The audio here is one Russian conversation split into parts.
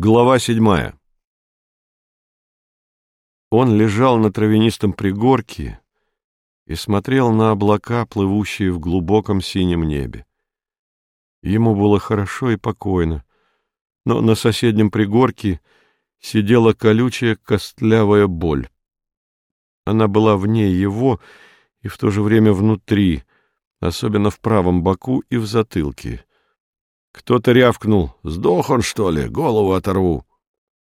Глава седьмая Он лежал на травянистом пригорке и смотрел на облака, плывущие в глубоком синем небе. Ему было хорошо и покойно, но на соседнем пригорке сидела колючая костлявая боль. Она была вне его и в то же время внутри, особенно в правом боку и в затылке. Кто-то рявкнул «Сдох он, что ли? Голову оторву!»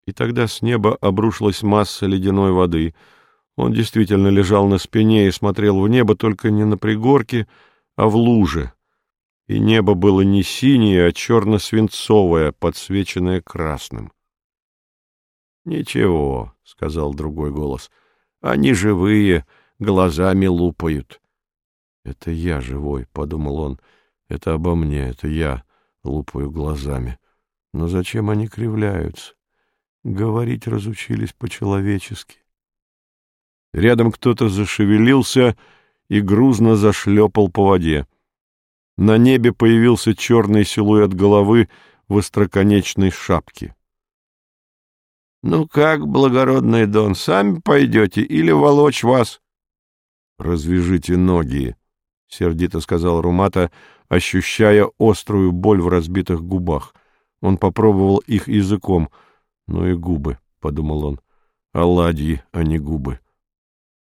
И тогда с неба обрушилась масса ледяной воды. Он действительно лежал на спине и смотрел в небо только не на пригорке, а в луже. И небо было не синее, а черно-свинцовое, подсвеченное красным. «Ничего», — сказал другой голос, — «они живые, глазами лупают». «Это я живой», — подумал он, — «это обо мне, это я» лупаю глазами. Но зачем они кривляются? Говорить разучились по-человечески. Рядом кто-то зашевелился и грузно зашлепал по воде. На небе появился черный силуэт головы в остроконечной шапке. — Ну как, благородный Дон, сами пойдете или волочь вас? — Развяжите ноги, — сердито сказал Румата, ощущая острую боль в разбитых губах. Он попробовал их языком. «Ну и губы», — подумал он, — «оладьи, а не губы».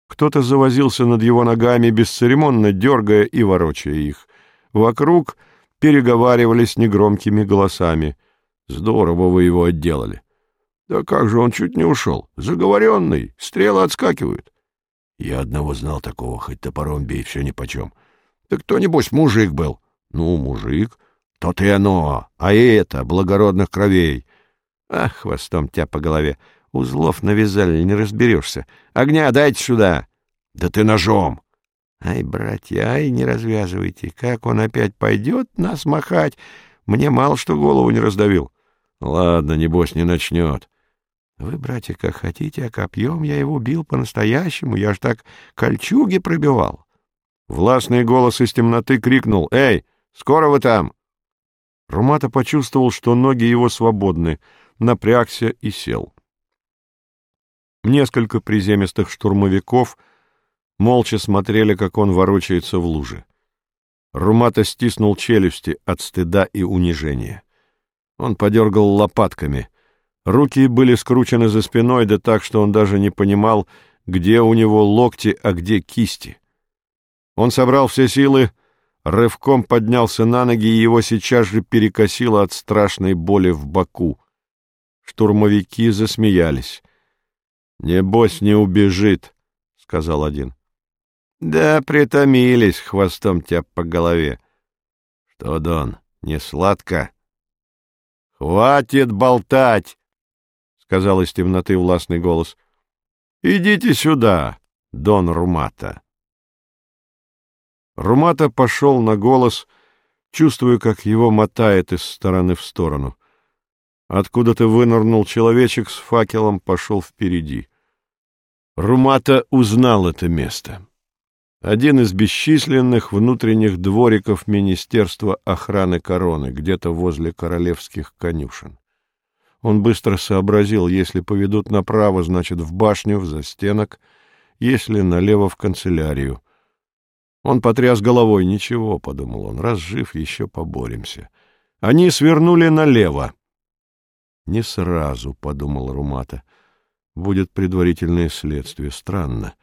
Кто-то завозился над его ногами, бесцеремонно дергая и ворочая их. Вокруг переговаривались негромкими голосами. «Здорово вы его отделали». «Да как же он чуть не ушел? Заговоренный, стрелы отскакивают». «Я одного знал такого, хоть топором бей, все нипочем». «Да кто, небось, мужик был?» Ну, мужик, то-то и оно, а это, благородных кровей. Ах, хвостом тебя по голове. Узлов навязали, не разберешься. Огня дайте сюда. Да ты ножом. Ай, братья, ай, не развязывайте. Как он опять пойдет нас махать? Мне мало что голову не раздавил. Ладно, небось, не начнет. Вы, братья, как хотите, а копьем я его бил по-настоящему. Я ж так кольчуги пробивал. Властный голос из темноты крикнул. «Эй, Скоро вы там!» Румата почувствовал, что ноги его свободны, напрягся и сел. Несколько приземистых штурмовиков молча смотрели, как он ворочается в луже. Румата стиснул челюсти от стыда и унижения. Он подергал лопатками. Руки были скручены за спиной, да так, что он даже не понимал, где у него локти, а где кисти. Он собрал все силы, рывком поднялся на ноги, и его сейчас же перекосило от страшной боли в боку. Штурмовики засмеялись. «Небось, не убежит», — сказал один. «Да, притомились, хвостом тебя по голове». «Что, Дон, не сладко?» «Хватит болтать!» — сказал из темноты властный голос. «Идите сюда, Дон Румата». Румата пошел на голос, чувствуя, как его мотает из стороны в сторону. Откуда-то вынырнул человечек с факелом, пошел впереди. Румата узнал это место. Один из бесчисленных внутренних двориков Министерства охраны короны, где-то возле королевских конюшен. Он быстро сообразил, если поведут направо, значит, в башню, в застенок, если налево в канцелярию — он потряс головой. «Ничего», — подумал он, — «раз жив, еще поборемся». Они свернули налево. «Не сразу», — подумал Румата. «Будет предварительное следствие. Странно.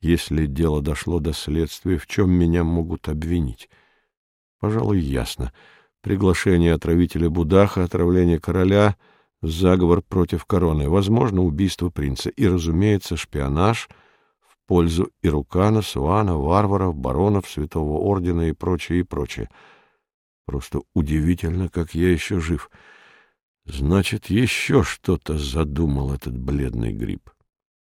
Если дело дошло до следствия, в чем меня могут обвинить?» «Пожалуй, ясно. Приглашение отравителя Будаха, отравление короля, заговор против короны, возможно, убийство принца и, разумеется, шпионаж — пользу Ирукана, Суана, варваров, баронов, святого ордена и прочее, и прочее. Просто удивительно, как я еще жив. Значит, еще что-то задумал этот бледный гриб.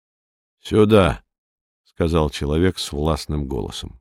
— Сюда! — сказал человек с властным голосом.